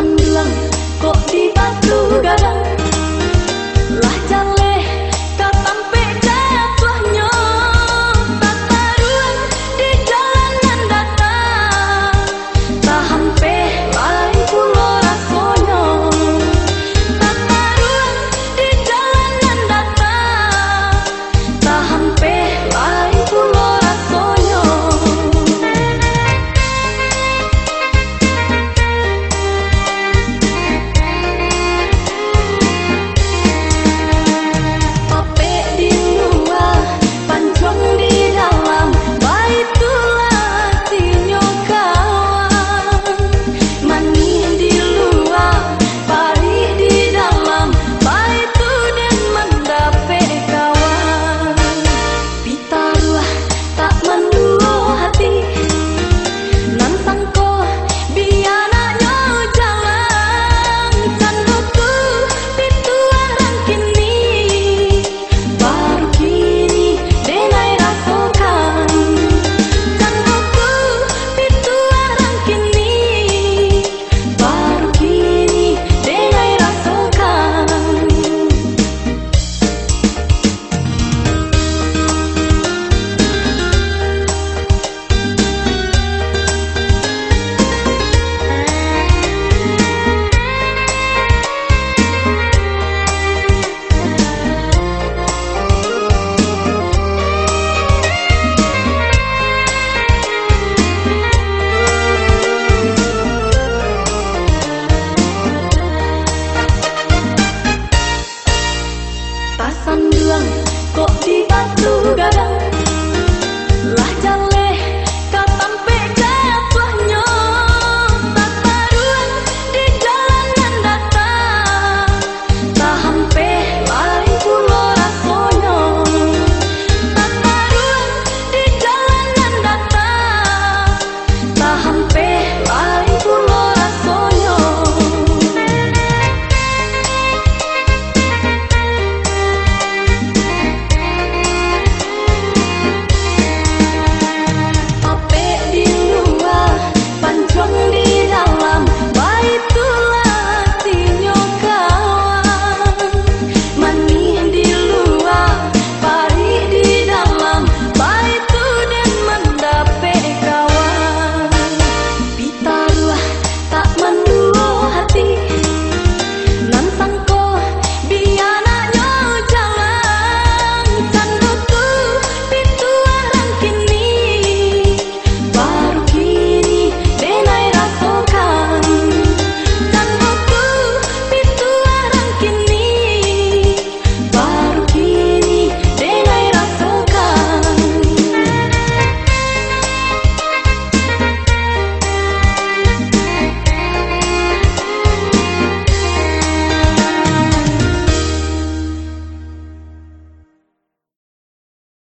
Jangan kok di batu gadang